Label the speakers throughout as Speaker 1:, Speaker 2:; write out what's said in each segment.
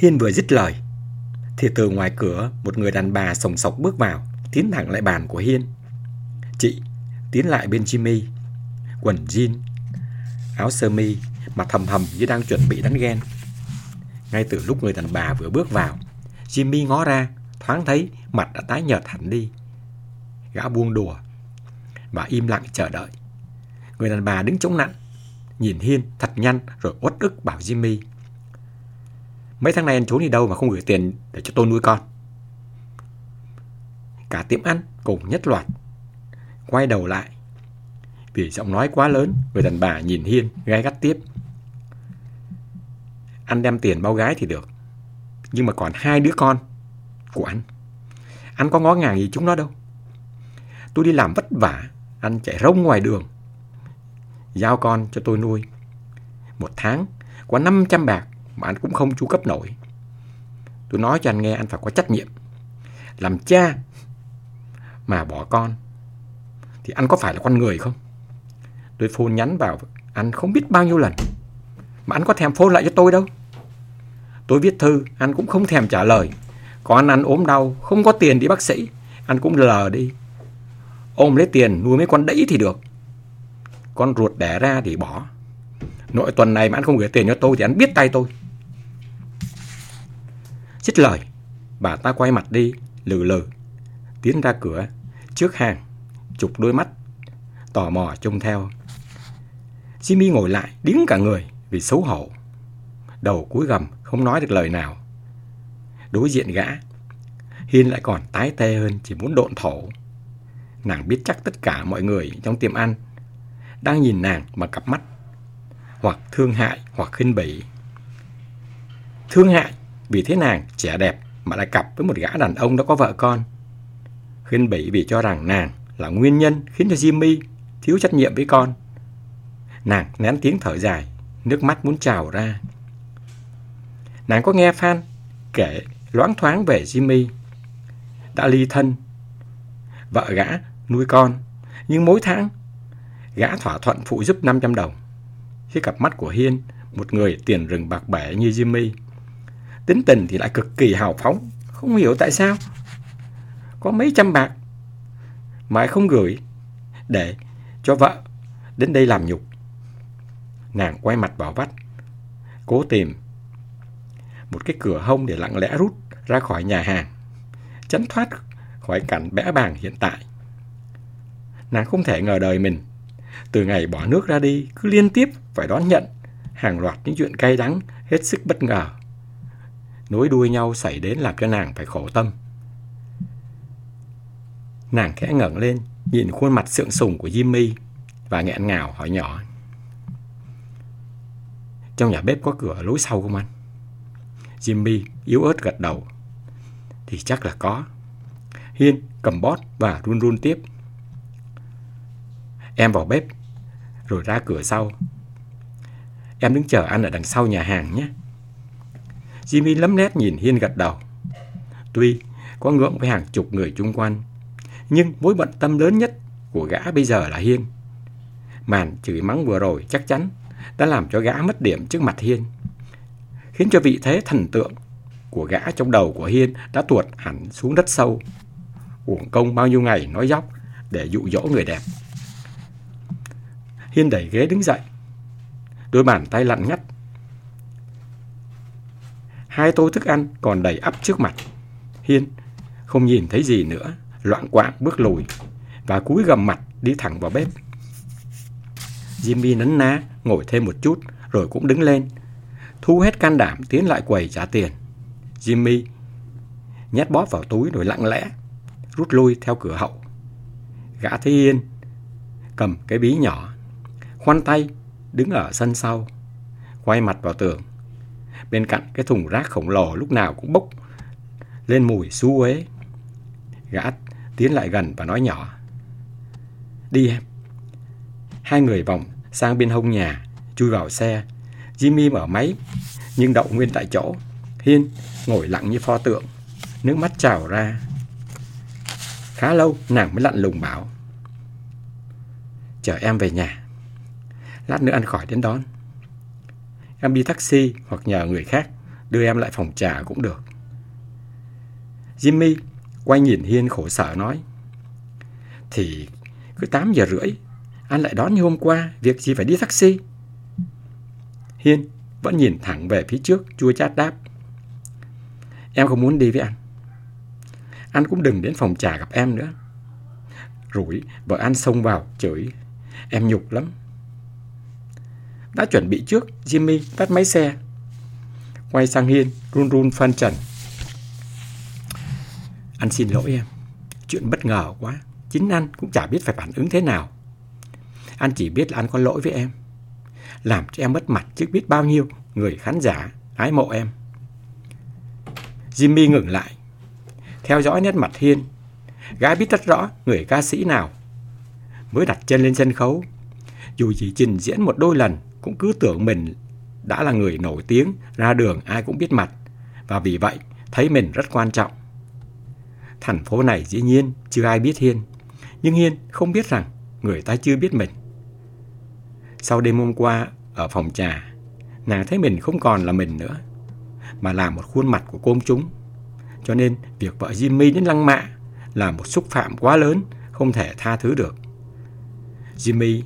Speaker 1: Hiên vừa dứt lời, Thì từ ngoài cửa Một người đàn bà sồng sọc bước vào, Tiến thẳng lại bàn của Hiên. Chị, tiến lại bên Jimmy. Quần jean, Áo sơ mi, Mặt thầm hầm như đang chuẩn bị đánh ghen. Ngay từ lúc người đàn bà vừa bước vào, Jimmy ngó ra, Thoáng thấy mặt đã tái nhợt hẳn đi. Gã buông đùa Và im lặng chờ đợi. Người đàn bà đứng chống nặng Nhìn Hiên thật nhanh rồi uất ức bảo Jimmy. Mấy tháng nay anh trốn đi đâu mà không gửi tiền để cho tôi nuôi con? Cả tiệm ăn cùng nhất loạt. Quay đầu lại, Vì giọng nói quá lớn, Người đàn bà nhìn Hiên gai gắt tiếp. Anh đem tiền bao gái thì được, Nhưng mà còn hai đứa con Của anh. Anh có ngó ngàng gì chúng nó đâu. Tôi đi làm vất vả, Anh chạy rông ngoài đường, Giao con cho tôi nuôi. Một tháng, Có 500 bạc. Mà anh cũng không chu cấp nổi. Tôi nói cho anh nghe, anh phải có trách nhiệm. Làm cha Mà bỏ con, Thì anh có phải là con người không? Tôi phone nhắn vào Anh không biết bao nhiêu lần Mà anh có thèm phone lại cho tôi đâu. Tôi viết thư, Anh cũng không thèm trả lời. Còn anh ốm đau, Không có tiền đi bác sĩ, Anh cũng lờ đi. Ôm lấy tiền, nuôi mấy con đẫy thì được. Con ruột đẻ ra thì bỏ. Nội tuần này mà anh không gửi tiền cho tôi Thì anh biết tay tôi. Dứt lời. Bà ta quay mặt đi, Lừ lừ. Tiến ra cửa, Trước hàng, Chụp đôi mắt, Tò mò trông theo. Jimmy ngồi lại, điếng cả người Vì xấu hổ. Đầu cúi gầm, không nói được lời nào. Đối diện gã, Hiên lại còn tái tê hơn, Chỉ muốn độn thổ. Nàng biết chắc tất cả mọi người trong tiệm ăn Đang nhìn nàng bằng cặp mắt, Hoặc thương hại hoặc khinh bỉ. Thương hại vì thế nàng trẻ đẹp Mà lại cặp với một gã đàn ông đã có vợ con Khuyên bỉ vì cho rằng nàng là nguyên nhân Khiến cho Jimmy thiếu trách nhiệm với con Nàng nén tiếng thở dài Nước mắt muốn trào ra Nàng có nghe Phan kể loáng thoáng về Jimmy Đã ly thân Vợ gã nuôi con. Nhưng mỗi tháng, gã thỏa thuận phụ giúp 500 đồng. Khi cặp mắt của Hiên, một người tiền rừng bạc bẻ như Jimmy, tính tình thì lại cực kỳ hào phóng, không hiểu tại sao. Có mấy trăm bạc mà không gửi để cho vợ đến đây làm nhục. Nàng quay mặt vào vách, cố tìm một cái cửa hông để lặng lẽ rút ra khỏi nhà hàng, tránh thoát khỏi cảnh bẽ bàng hiện tại. Nàng không thể ngờ đời mình Từ ngày bỏ nước ra đi Cứ liên tiếp phải đón nhận Hàng loạt những chuyện cay đắng Hết sức bất ngờ Nối đuôi nhau xảy đến làm cho nàng phải khổ tâm. Nàng khẽ ngẩng lên, Nhìn khuôn mặt sượng sùng của Jimmy Và nghẹn ngào hỏi nhỏ. Trong nhà bếp có cửa lối sau không anh? Jimmy yếu ớt gật đầu. Thì chắc là có. Hiên cầm bót và run run tiếp. Em vào bếp, Rồi ra cửa sau. Em đứng chờ anh ở đằng sau nhà hàng nhé. Jimmy lấm nét nhìn Hiên gật đầu Tuy có ngưỡng với hàng chục người chung quanh, Nhưng mối bận tâm lớn nhất của gã bây giờ là Hiên Màn chửi mắng vừa rồi chắc chắn đã làm cho gã mất điểm trước mặt Hiên, Khiến cho vị thế thần tượng của gã trong đầu của Hiên đã tuột hẳn xuống đất sâu Uổng công bao nhiêu ngày nói dóc để dụ dỗ người đẹp Hiên đẩy ghế đứng dậy. Đôi bàn tay lặn ngắt. Hai tô thức ăn còn đầy ắp trước mặt. Hiên không nhìn thấy gì nữa, loạn quạng bước lùi và cúi gầm mặt đi thẳng vào bếp. Jimmy nấn ná ngồi thêm một chút rồi cũng đứng lên, thu hết can đảm tiến lại quầy trả tiền. Jimmy nhét bóp vào túi rồi lặng lẽ rút lui theo cửa hậu. Gã thấy Hiên cầm cái bí nhỏ khoanh tay, đứng ở sân sau, quay mặt vào tường. Bên cạnh cái thùng rác khổng lồ lúc nào cũng bốc lên mùi xú uế. Gã tiến lại gần và nói nhỏ. Đi em. Hai người vòng sang bên hông nhà, chui vào xe. Jimmy mở máy, nhưng đậu nguyên tại chỗ. Hiên ngồi lặng như pho tượng, nước mắt trào ra. Khá lâu nàng mới lặn lùng bảo. Chờ em về nhà. Lát nữa anh khỏi đến đón Em đi taxi hoặc nhờ người khác đưa em lại phòng trà cũng được. Jimmy quay nhìn Hiên khổ sở nói. Thì cứ 8 giờ rưỡi, anh lại đón như hôm qua, việc gì phải đi taxi? Hiên vẫn nhìn thẳng về phía trước, chua chát đáp. Em không muốn đi với anh. Anh cũng đừng đến phòng trà gặp em nữa. Rủi, vợ anh xông vào, chửi. Em nhục lắm. Đã chuẩn bị trước, Jimmy tắt máy xe. Quay sang Hiên, run run phân trần. Anh xin lỗi em. Chuyện bất ngờ quá. Chính anh cũng chả biết phải phản ứng thế nào. Anh chỉ biết là anh có lỗi với em. Làm cho em mất mặt chứ biết bao nhiêu người khán giả ái mộ em. Jimmy ngừng lại. Theo dõi nét mặt Hiên. Gái biết rất rõ người ca sĩ nào. Mới đặt chân lên sân khấu. Dù chỉ trình diễn một đôi lần cũng cứ tưởng mình đã là người nổi tiếng, ra đường ai cũng biết mặt. Và vì vậy thấy mình rất quan trọng. Thành phố này dĩ nhiên chưa ai biết Hiên. Nhưng Hiên không biết rằng người ta chưa biết mình. Sau đêm hôm qua ở phòng trà, nàng thấy mình không còn là mình nữa, mà là một khuôn mặt của công chúng. Cho nên việc vợ Jimmy đến lăng mạ là một xúc phạm quá lớn, không thể tha thứ được. Jimmy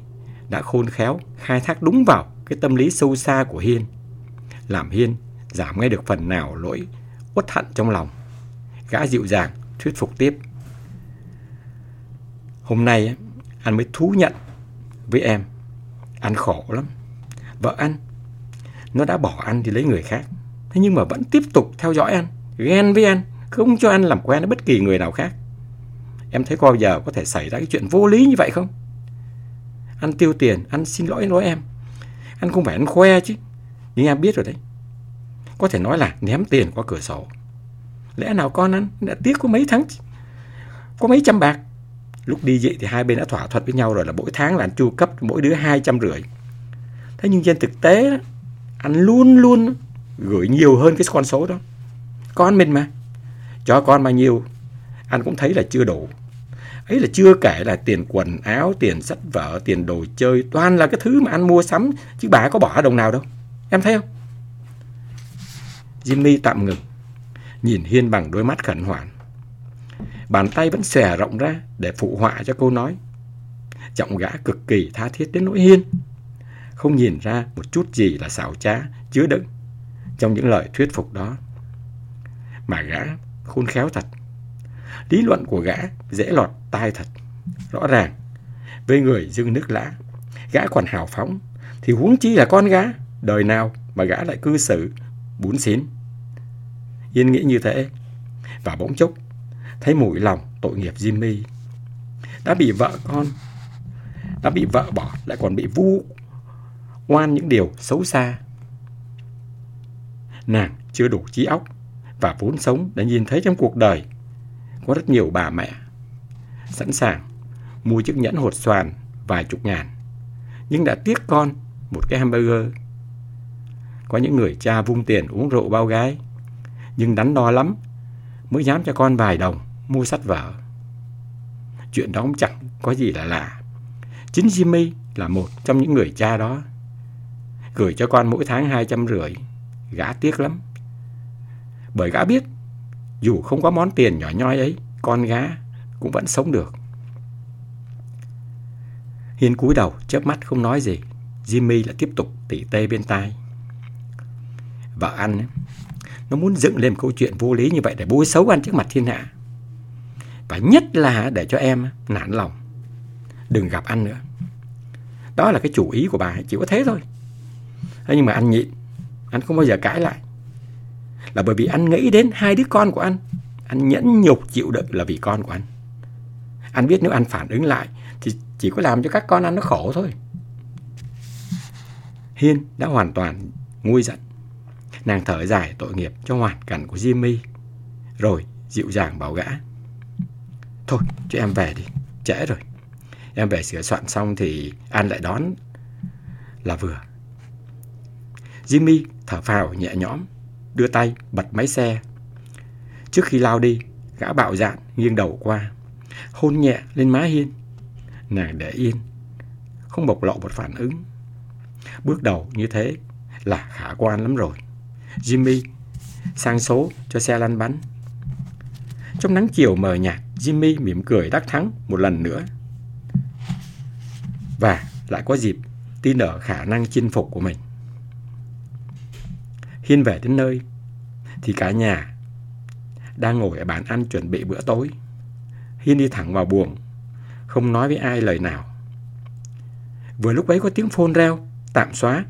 Speaker 1: đã khôn khéo khai thác đúng vào cái tâm lý sâu xa của Hiên, làm Hiên giảm ngay được phần nào lỗi uất hận trong lòng. Gã dịu dàng thuyết phục tiếp. Hôm nay anh mới thú nhận với em anh khổ lắm. Vợ anh, nó đã bỏ anh thì lấy người khác. Thế nhưng mà vẫn tiếp tục theo dõi anh, ghen với anh, không cho anh làm quen với bất kỳ người nào khác. Em thấy bao giờ có thể xảy ra cái chuyện vô lý như vậy không? Ăn tiêu tiền, ăn xin lỗi lỗi em. Anh không phải anh khoe chứ. Nhưng em biết rồi đấy. Có thể nói là ném tiền qua cửa sổ. Lẽ nào con anh đã tiếc có mấy tháng, có mấy trăm bạc. Lúc đi vậy thì hai bên đã thỏa thuận với nhau rồi là mỗi tháng là anh chu cấp mỗi đứa hai trăm rưỡi. Thế nhưng trên thực tế anh luôn luôn gửi nhiều hơn cái con số đó. Con mình mà. Cho con bao nhiêu anh cũng thấy là chưa đủ. Ấy là chưa kể là tiền quần áo, tiền sách vở, tiền đồ chơi, toàn là cái thứ mà anh mua sắm, chứ bà có bỏ đồng nào đâu. Em thấy không? Jimmy tạm ngừng, nhìn Hiên bằng đôi mắt khẩn hoảng. Bàn tay vẫn xòe rộng ra để phụ họa cho câu nói. Giọng gã cực kỳ tha thiết đến nỗi Hiên. Không nhìn ra một chút gì là xảo trá, chứa đựng trong những lời thuyết phục đó. Mà gã khôn khéo thật. Lý luận của gã dễ lọt tai thật. Rõ ràng, với người dưng nước lã, gã còn hào phóng, thì huống chi là con gã, đời nào mà gã lại cư xử bún xín. Yên nghĩ như thế, và bỗng chốc, thấy mũi lòng tội nghiệp Jimmy. Đã bị vợ con, đã bị vợ bỏ, lại còn bị vu oan những điều xấu xa. Nàng chưa đủ trí óc và vốn sống đã nhìn thấy trong cuộc đời có rất nhiều bà mẹ sẵn sàng mua chiếc nhẫn hột xoàn vài chục ngàn, nhưng đã tiếc con một cái hamburger. Có những người cha vung tiền uống rượu bao gái, nhưng đắn đo lắm mới dám cho con vài đồng mua sách vở. Chuyện đó cũng chẳng có gì là lạ. Chính Jimmy là một trong những người cha đó. Gửi cho con mỗi tháng hai trăm rưỡi. Gã tiếc lắm. Bởi gã biết dù không có món tiền nhỏ nhoi ấy, con gá cũng vẫn sống được. Hiên cúi đầu, chớp mắt không nói gì. Jimmy lại tiếp tục tỉ tê bên tai. Vợ anh, ấy, nó muốn dựng lên một câu chuyện vô lý như vậy để bôi xấu anh trước mặt thiên hạ. Và nhất là để cho em nản lòng. Đừng gặp anh nữa. Đó là cái chủ ý của bà, chỉ có thế thôi. Thế nhưng mà anh nhịn, anh không bao giờ cãi lại là bởi vì anh nghĩ đến hai đứa con của anh. Anh nhẫn nhục chịu đựng là vì con của anh. Anh biết nếu anh phản ứng lại thì chỉ có làm cho các con anh nó khổ thôi. Hiên đã hoàn toàn nguôi giận. Nàng thở dài tội nghiệp cho hoàn cảnh của Jimmy. Rồi dịu dàng bảo gã. Thôi cho em về đi, trễ rồi. Em về sửa soạn xong thì anh lại đón là vừa. Jimmy thở phào nhẹ nhõm đưa tay bật máy xe. Trước khi lao đi, gã bạo dạn nghiêng đầu qua, hôn nhẹ lên má Hiên. Nàng để yên, không bộc lộ một phản ứng. Bước đầu như thế là khả quan lắm rồi. Jimmy sang số cho xe lăn bánh. Trong nắng chiều mờ nhạt, Jimmy mỉm cười đắc thắng một lần nữa. Và lại có dịp tin ở khả năng chinh phục của mình. Hiên về đến nơi thì cả nhà đang ngồi ở bàn ăn chuẩn bị bữa tối. Hiên đi thẳng vào buồng, không nói với ai lời nào. Vừa lúc ấy có tiếng phone reo, tạm xóa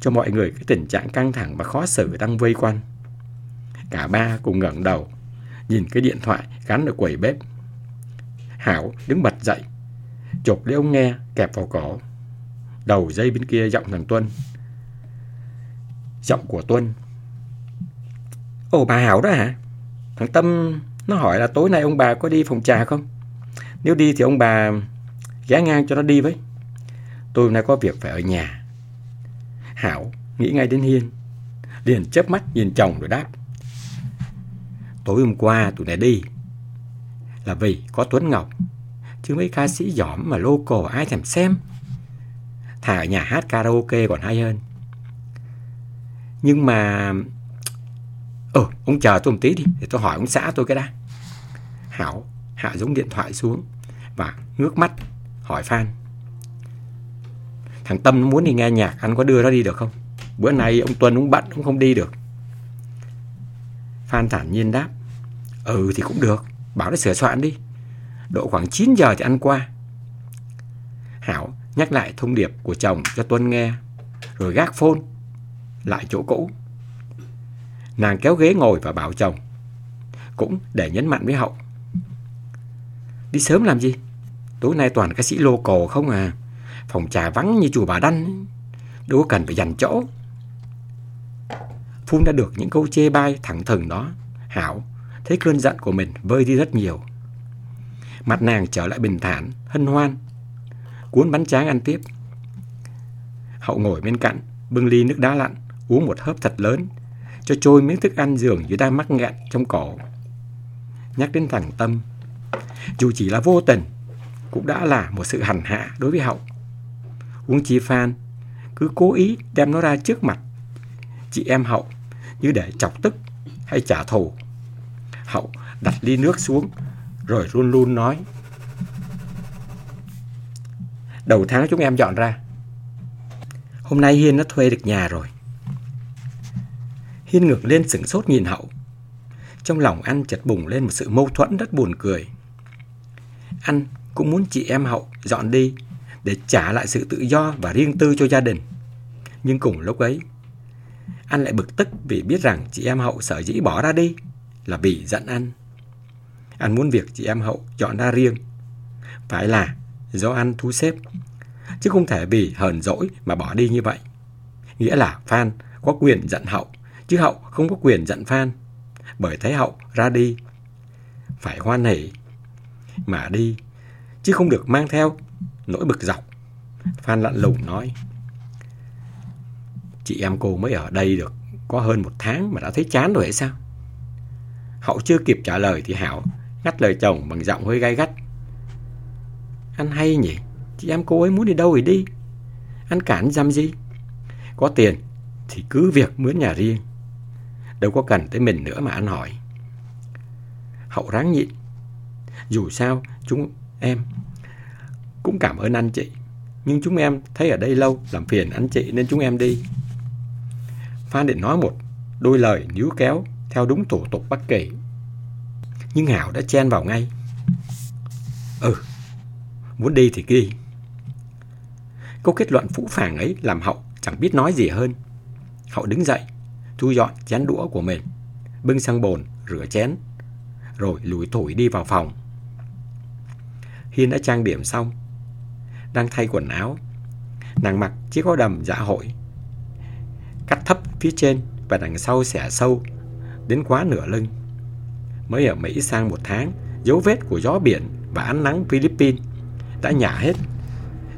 Speaker 1: cho mọi người cái tình trạng căng thẳng và khó xử đang vây quanh. Cả ba cùng ngẩng đầu, nhìn cái điện thoại gắn ở quầy bếp. Hảo đứng bật dậy, chụp lấy ông nghe kẹp vào cổ. Đầu dây bên kia giọng thằng Tuân. Giọng của Tuân. Ồ, bà Hảo đó hả? Thằng Tâm, nó hỏi là tối nay ông bà có đi phòng trà không? Nếu đi thì ông bà ghé ngang cho nó đi với. Tôi hôm nay có việc phải ở nhà. Hảo nghĩ ngay đến Hiên. Liền chớp mắt nhìn chồng rồi đáp. Tối hôm qua tụi này đi, là vì có Tuấn Ngọc. Chứ mấy ca sĩ giỏm mà local ai thèm xem. Thả ở nhà hát karaoke còn hay hơn. Nhưng mà... Ờ, ông chờ tôi một tí đi, để tôi hỏi ông xã tôi cái đã. Hảo hạ giống điện thoại xuống và ngước mắt hỏi Phan. Thằng Tâm nó muốn đi nghe nhạc, anh có đưa nó đi được không? Bữa nay ông Tuân cũng bận, cũng không đi được. Phan thản nhiên đáp. Ừ thì cũng được, bảo nó sửa soạn đi. Độ khoảng 9 giờ thì ăn qua. Hảo nhắc lại thông điệp của chồng cho Tuân nghe, rồi gác phone lại chỗ cũ. Nàng kéo ghế ngồi và bảo chồng, cũng để nhấn mạnh với Hậu. Đi sớm làm gì? Tối nay toàn ca sĩ local không à. Phòng trà vắng như chùa bà Đanh. Đâu có cần phải dành chỗ. Phun đã được những câu chê bai thẳng thừng đó. Hảo thấy cơn giận của mình vơi đi rất nhiều. Mặt nàng trở lại bình thản, hân hoan. Cuốn bánh tráng ăn tiếp. Hậu ngồi bên cạnh, bưng ly nước đá lạnh, uống một hớp thật lớn, cho trôi miếng thức ăn dường như đang mắc nghẹn trong cổ. Nhắc đến thằng Tâm, dù chỉ là vô tình, cũng đã là một sự hành hạ đối với Hậu. Uống chi Phan cứ cố ý đem nó ra trước mặt chị em Hậu như để chọc tức hay trả thù. Hậu đặt ly nước xuống rồi run run nói Đầu tháng chúng em dọn ra Hôm nay Hiên nó thuê được nhà rồi Hiên ngược lên sửng sốt nhìn Hậu. Trong lòng anh chợt bùng lên một sự mâu thuẫn rất buồn cười. Anh cũng muốn chị em Hậu dọn đi Để trả lại sự tự do và riêng tư cho gia đình. Nhưng cùng lúc ấy Anh lại bực tức vì biết rằng chị em Hậu sở dĩ bỏ ra đi Là vì giận anh Anh muốn việc chị em Hậu dọn ra riêng. Phải là do anh thu xếp, Chứ không thể vì hờn dỗi mà bỏ đi như vậy. Nghĩa là Phan có quyền giận Hậu. Chứ Hậu không có quyền giận Phan. Bởi thấy Hậu ra đi. Phải hoan hỉ Mà đi, Chứ không được mang theo nỗi bực dọc. Phan lặn lùng nói, Chị em cô mới ở đây được Có hơn một tháng mà đã thấy chán rồi hay sao? Hậu chưa kịp trả lời Thì Hảo ngắt lời chồng bằng giọng hơi gai gắt. Anh hay nhỉ? Chị em cô ấy muốn đi đâu thì đi. Anh cản dăm gì? Có tiền thì cứ việc mướn nhà riêng. Đâu có cần tới mình nữa mà anh hỏi. Hậu ráng nhịn. Dù sao, chúng em cũng cảm ơn anh chị. Nhưng chúng em thấy ở đây lâu, Làm phiền anh chị nên chúng em đi. Phan định nói một đôi lời níu kéo Theo đúng thủ tục bất kỳ Nhưng Hảo đã chen vào ngay. Ừ Muốn đi thì đi Câu kết luận phũ phàng ấy Làm Hậu chẳng biết nói gì hơn. Hậu đứng dậy Thu dọn chén đũa của mình, Bưng sang bồn, rửa chén, Rồi lùi thổi đi vào phòng. Hiên đã trang điểm xong, Đang thay quần áo. Nàng mặc chiếc áo đầm dạ hội, Cắt thấp phía trên Và đằng sau xẻ sâu, Đến quá nửa lưng. Mới ở Mỹ sang một tháng, Dấu vết của gió biển và ánh nắng Philippines Đã nhả hết,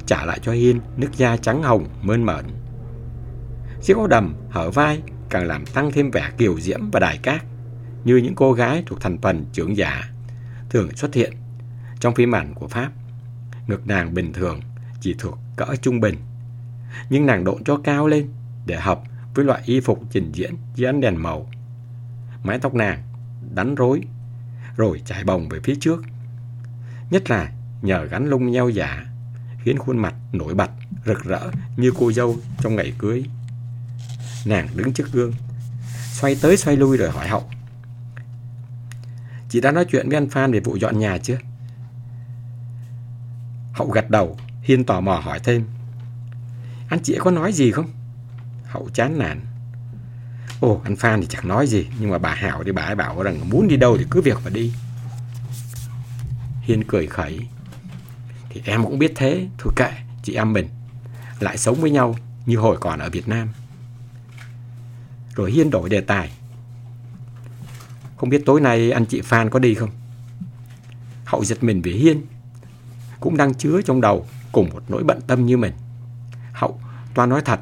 Speaker 1: Trả lại cho Hiên nước da trắng hồng, mơn mởn. Chiếc áo đầm hở vai Càng làm tăng thêm vẻ kiều diễm và đài cát Như những cô gái thuộc thành phần trưởng giả Thường xuất hiện trong phim ảnh của Pháp, ngực nàng bình thường chỉ thuộc cỡ trung bình. Nhưng nàng độn cho cao lên để hợp với loại y phục trình diễn dưới ánh đèn màu. mái tóc nàng đánh rối, rồi chạy bồng về phía trước. Nhất là nhờ gắn lông nheo giả, khiến khuôn mặt nổi bật, rực rỡ như cô dâu trong ngày cưới. Nàng đứng trước gương, xoay tới xoay lui rồi hỏi Hậu. Chị đã nói chuyện với anh Phan về vụ dọn nhà chưa? Hậu gật đầu, Hiên tò mò hỏi thêm. Anh chị có nói gì không? Hậu chán nản. Ồ, anh Phan thì chẳng nói gì, nhưng mà bà Hảo thì bà ấy bảo rằng muốn đi đâu thì cứ việc mà đi. Hiên cười khẩy. Thì em cũng biết thế, thôi kệ, chị em mình. Lại sống với nhau như hồi còn ở Việt Nam. Rồi Hiên đổi đề tài. Không biết tối nay anh chị Phan có đi không? Hậu giật mình vì Hiên. Cũng đang chứa trong đầu cùng một nỗi bận tâm như mình. Hậu toan nói thật,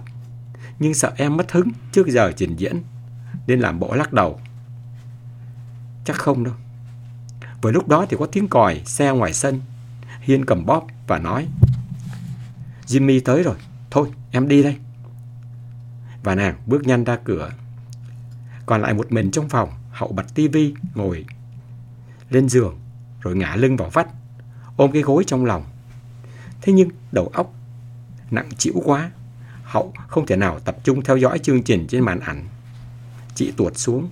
Speaker 1: nhưng sợ em mất hứng trước giờ trình diễn, nên làm bộ lắc đầu. Chắc không đâu. Vừa lúc đó thì có tiếng còi xe ngoài sân. Hiên cầm bóp và nói Jimmy tới rồi, thôi em đi đây. Và nàng bước nhanh ra cửa. Còn lại một mình trong phòng, hậu bật tivi ngồi lên giường rồi ngả lưng vào vách, ôm cái gối trong lòng. Thế nhưng đầu óc nặng chịu quá. Hậu không thể nào tập trung theo dõi chương trình trên màn ảnh. Chị tuột xuống,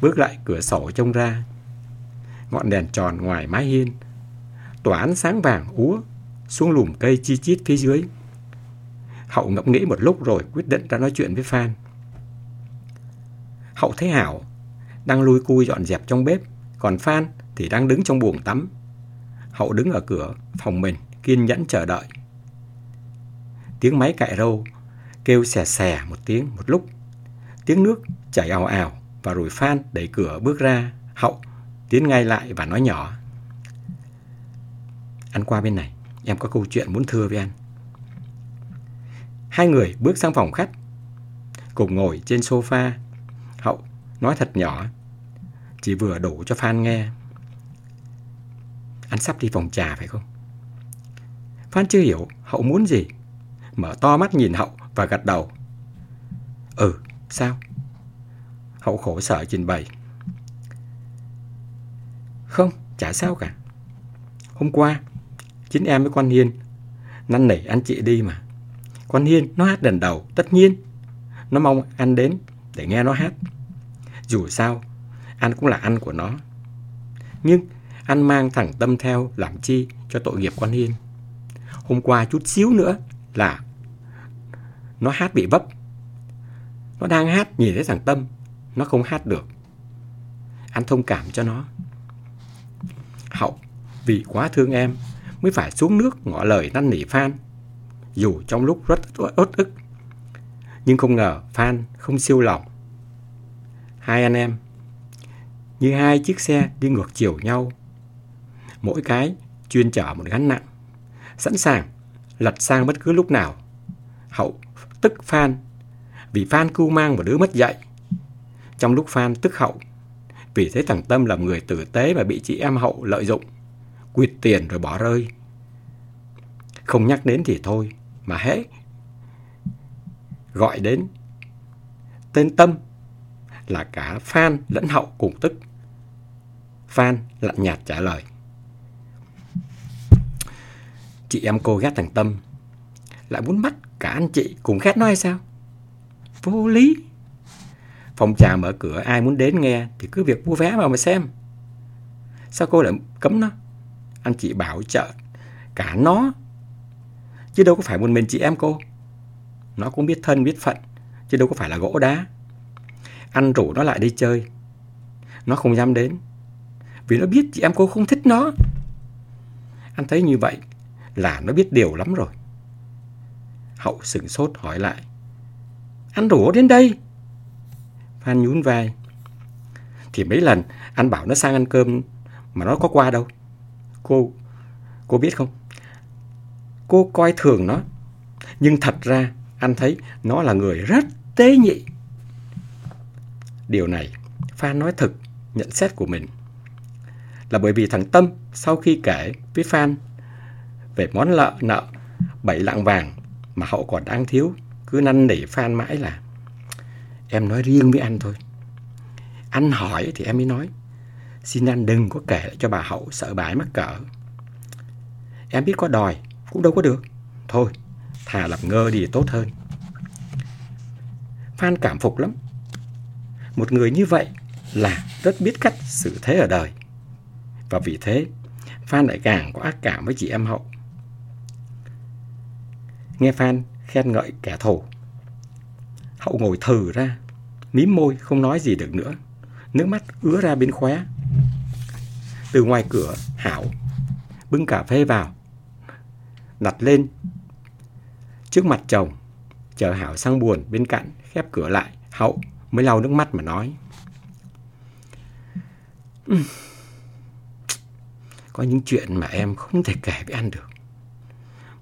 Speaker 1: bước lại cửa sổ trông ra. Ngọn đèn tròn ngoài mái hiên, tỏa ánh sáng vàng úa xuống lùm cây chi chít phía dưới. Hậu ngẫm nghĩ một lúc rồi quyết định ra nói chuyện với Phan. Hậu thấy Hảo đang lui cui dọn dẹp trong bếp, còn Phan thì đang đứng trong buồng tắm. Hậu đứng ở cửa phòng mình, kiên nhẫn chờ đợi. Tiếng máy cạy râu kêu xè xè một tiếng một lúc. Tiếng nước chảy ào ào và rồi Phan đẩy cửa bước ra. Hậu tiến ngay lại và nói nhỏ. Anh qua bên này, em có câu chuyện muốn thưa với anh. Hai người bước sang phòng khách, cùng ngồi trên sofa. Hậu nói thật nhỏ, chỉ vừa đủ cho Phan nghe. Anh sắp đi phòng trà phải không? Phan chưa hiểu Hậu muốn gì mở to mắt nhìn Hậu và gật đầu. Ừ, sao? Hậu khổ sở trình bày. Không, chả sao cả. Hôm qua, chính em với con Hiên năn nỉ anh chị đi mà. Con Hiên nó hát lần đầu, tất nhiên. Nó mong anh đến để nghe nó hát. Dù sao, ăn cũng là ăn của nó. Nhưng ăn mang thẳng tâm theo làm chi cho tội nghiệp con Hiên. Hôm qua chút xíu nữa là nó hát bị vấp. Nó đang hát nhìn thấy thằng Tâm, nó không hát được. Anh thông cảm cho nó. Hậu, vì quá thương em, mới phải xuống nước ngỏ lời năn nỉ Phan. Dù trong lúc rất ớt ức. Nhưng không ngờ Phan không siêu lòng. Hai anh em, như hai chiếc xe đi ngược chiều nhau. Mỗi cái chuyên chở một gánh nặng, sẵn sàng lật sang bất cứ lúc nào. Hậu tức Phan vì Phan cưu mang một đứa mất dạy. Trong lúc Phan tức Hậu vì thấy thằng Tâm là người tử tế mà bị chị em Hậu lợi dụng, quyệt tiền rồi bỏ rơi. Không nhắc đến thì thôi, mà hễ gọi đến tên Tâm là cả Phan lẫn Hậu cùng tức. Phan lạnh nhạt trả lời. Chị em cô ghét thằng Tâm. Lại muốn bắt cả anh chị cùng ghét nó hay sao? Vô lý. Phòng trà mở cửa, ai muốn đến nghe Thì cứ việc mua vé vào mà xem. Sao cô lại cấm nó? Anh chị bảo trợ Cả nó. Chứ đâu có phải một mình chị em cô. Nó cũng biết thân, biết phận, Chứ đâu có phải là gỗ đá. Anh rủ nó lại đi chơi Nó không dám đến Vì nó biết chị em cô không thích nó Anh thấy như vậy là nó biết điều lắm rồi. Hậu sừng sốt hỏi lại. Anh rủ đến đây. Phan nhún vai. Thì mấy lần anh bảo nó sang ăn cơm mà nó có qua đâu. Cô, cô biết không? Cô coi thường nó. Nhưng thật ra anh thấy nó là người rất tế nhị. Điều này Phan nói thực nhận xét của mình. Là bởi vì thằng Tâm sau khi kể với Phan về món lợ nợ bảy lạng vàng mà hậu còn đang thiếu cứ năn nỉ Phan mãi là em nói riêng với anh thôi Anh hỏi thì em mới nói. Xin anh đừng có kể lại cho bà Hậu sợ bà ấy mắc cỡ. Em biết có đòi, cũng đâu có được. Thôi, thà làm ngơ đi tốt hơn. Phan cảm phục lắm. Một người như vậy là rất biết cách xử thế ở đời. Và vì thế, Phan lại càng có ác cảm với chị em Hậu. Nghe Phan khen ngợi kẻ thù. Hậu ngồi thừ ra, mím môi không nói gì được nữa. Nước mắt ứa ra bên khóe. Từ ngoài cửa, Hảo bưng cà phê vào, đặt lên trước mặt chồng, chờ Hảo sang buồn bên cạnh, khép cửa lại. Hậu mới lau nước mắt mà nói. Ừ. Có những chuyện mà em không thể kể với anh được.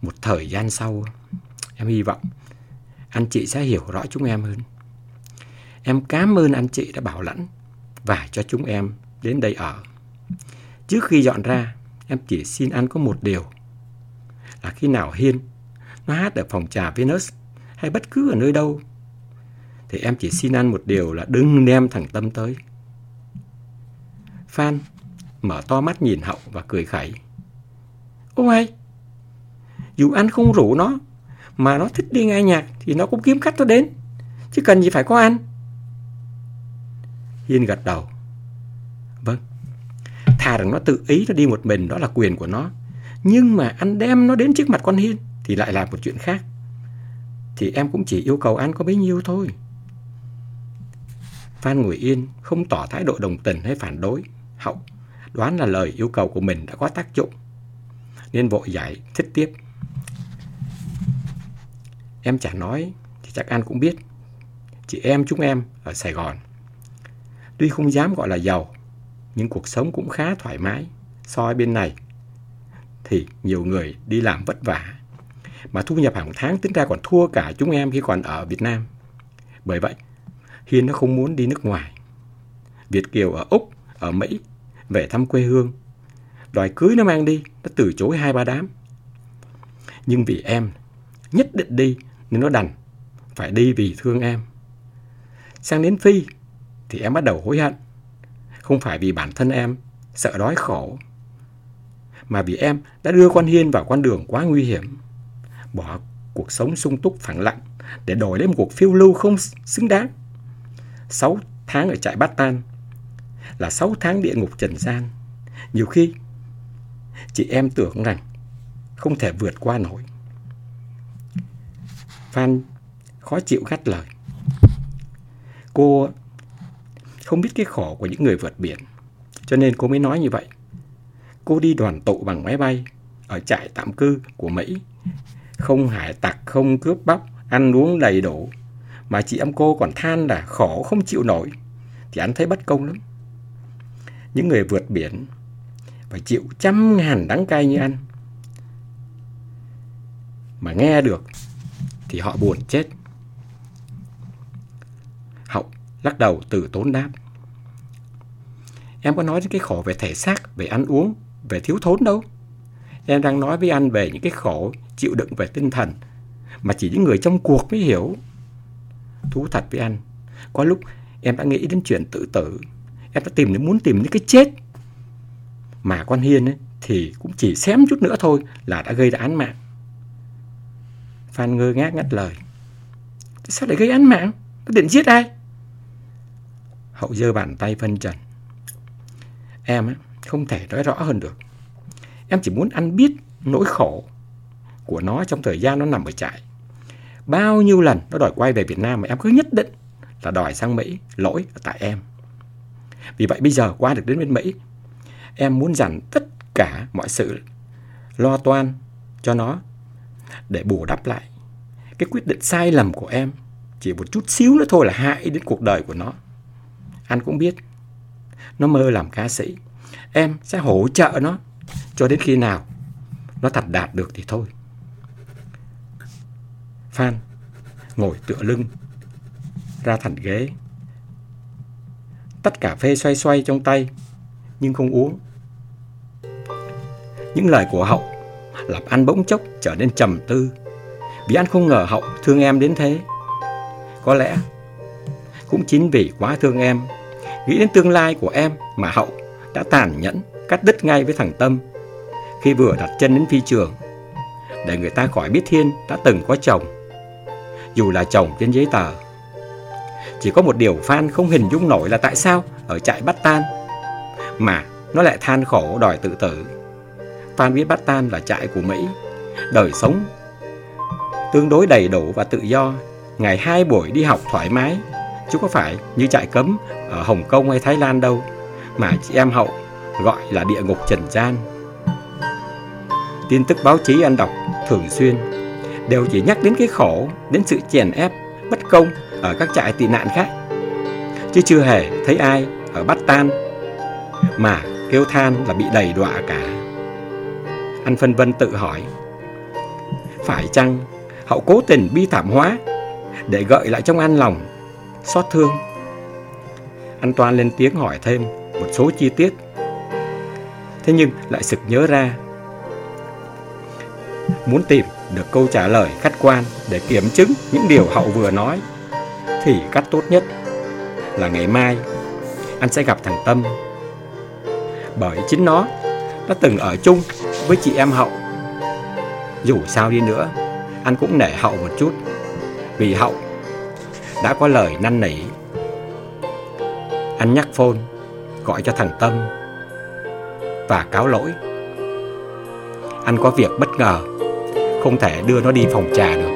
Speaker 1: Một thời gian sau, em hy vọng anh chị sẽ hiểu rõ chúng em hơn. Em cảm ơn anh chị đã bảo lãnh và cho chúng em đến đây ở. Trước khi dọn ra, em chỉ xin anh có một điều. Là khi nào Hiên nó hát ở phòng trà Venus hay bất cứ ở nơi đâu thì em chỉ xin anh một điều là đừng đem thằng Tâm tới. Phan mở to mắt nhìn Hậu và cười khẩy. Ông hay, dù anh không rủ nó, mà nó thích đi nghe nhạc thì nó cũng kiếm khách nó đến. Chứ cần gì phải có anh. Hiên gật đầu. Vâng, thà rằng nó tự ý nó đi một mình đó là quyền của nó. Nhưng mà anh đem nó đến trước mặt con Hiên thì lại là một chuyện khác. Thì em cũng chỉ yêu cầu anh có bấy nhiêu thôi. Phan Ngụy yên, không tỏ thái độ đồng tình hay phản đối. Hậu đoán là lời yêu cầu của mình đã có tác dụng. Nên vội giải thích tiếp. Em chả nói, thì chắc anh cũng biết. Chị em chúng em ở Sài Gòn. Tuy không dám gọi là giàu, nhưng cuộc sống cũng khá thoải mái. So với bên này, thì nhiều người đi làm vất vả. Mà thu nhập hàng tháng tính ra còn thua cả chúng em khi còn ở Việt Nam. Bởi vậy, Hiên nó không muốn đi nước ngoài. Việt Kiều ở Úc, ở Mỹ, về thăm quê hương. Đòi cưới nó mang đi, nó từ chối hai ba đám. Nhưng vì em nhất định đi nên nó đành phải đi vì thương em. Sang đến Phi thì em bắt đầu hối hận. Không phải vì bản thân em sợ đói khổ, mà vì em đã đưa con Hiên vào con đường quá nguy hiểm. Bỏ cuộc sống sung túc phẳng lặng để đổi lấy một cuộc phiêu lưu không xứng đáng. 6 tháng ở trại Bát Tan là 6 tháng địa ngục trần gian. Nhiều khi chị em tưởng rằng không thể vượt qua nổi. Phan khó chịu gắt lời. Cô không biết cái khổ của những người vượt biển, cho nên cô mới nói như vậy. Cô đi đoàn tụ bằng máy bay ở trại tạm cư của Mỹ. Không hải tặc, không cướp bóc, ăn uống đầy đủ. Mà chị em cô còn than là khổ không chịu nổi. Thì anh thấy bất công lắm. Những người vượt biển phải chịu trăm ngàn đắng cay như anh. Mà nghe được thì họ buồn chết. Hậu lắc đầu từ tốn đáp. Em có nói đến cái khổ về thể xác, về ăn uống, về thiếu thốn đâu. Em đang nói với anh về những cái khổ chịu đựng về tinh thần mà chỉ những người trong cuộc mới hiểu. Thú thật với anh, có lúc em đã nghĩ đến chuyện tự tử. Em đã tìm đến muốn tìm đến cái chết. Mà con Hiên ấy, thì cũng chỉ xém chút nữa thôi là đã gây ra án mạng. Phan ngơ ngác ngắt lời. Sao lại gây án mạng? Nó định giết ai? Hậu giơ bàn tay phân trần. Em á, không thể nói rõ hơn được. Em chỉ muốn anh biết nỗi khổ của nó trong thời gian nó nằm ở trại. Bao nhiêu lần nó đòi quay về Việt Nam mà em cứ nhất định là đòi sang Mỹ, lỗi ở tại em. Vì vậy bây giờ qua được đến bên Mỹ, em muốn dành tất cả mọi sự lo toan cho nó để bù đắp lại cái quyết định sai lầm của em chỉ một chút xíu nữa thôi là hại đến cuộc đời của nó. Anh cũng biết, nó mơ làm ca sĩ, em sẽ hỗ trợ nó cho đến khi nào nó thật đạt được thì thôi. Phan, ngồi tựa lưng, ra thành ghế. tất cà phê xoay xoay trong tay, nhưng không uống. Những lời của Hậu làm anh bỗng chốc trở nên trầm tư, vì anh không ngờ Hậu thương em đến thế. Có lẽ cũng chính vì quá thương em, Nghĩ đến tương lai của em mà Hậu đã tàn nhẫn, cắt đứt ngay với thằng Tâm khi vừa đặt chân đến phi trường, để người ta khỏi biết Thiên đã từng có chồng dù là chồng trên giấy tờ. Chỉ có một điều Phan không hình dung nổi là tại sao ở trại bắt tan mà nó lại than khổ đòi tự tử. Phan biết bắt tan là trại của Mỹ, đời sống tương đối đầy đủ và tự do, ngày hai buổi đi học thoải mái, chứ có phải như trại cấm ở Hồng Kông hay Thái Lan đâu, mà chị em Hậu gọi là địa ngục trần gian. Tin tức báo chí anh đọc thường xuyên đều chỉ nhắc đến cái khổ, đến sự chèn ép, bất công ở các trại tị nạn khác. Chứ chưa hề thấy ai ở Bắt Tan mà kêu than là bị đầy đọa cả. Anh phân vân tự hỏi, phải chăng hậu cố tình bi thảm hóa để gợi lại trong an lòng, xót thương? Anh Toan lên tiếng hỏi thêm một số chi tiết. Thế nhưng lại sực nhớ ra Muốn tìm được câu trả lời khách quan để kiểm chứng những điều Hậu vừa nói thì cách tốt nhất là ngày mai anh sẽ gặp thằng Tâm. Bởi chính nó đã từng ở chung với chị em Hậu. Dù sao đi nữa, anh cũng nể Hậu một chút vì Hậu đã có lời năn nỉ. Anh nhắc phone gọi cho thằng Tâm và cáo lỗi. Anh có việc bất ngờ không thể đưa nó đi phòng trà được.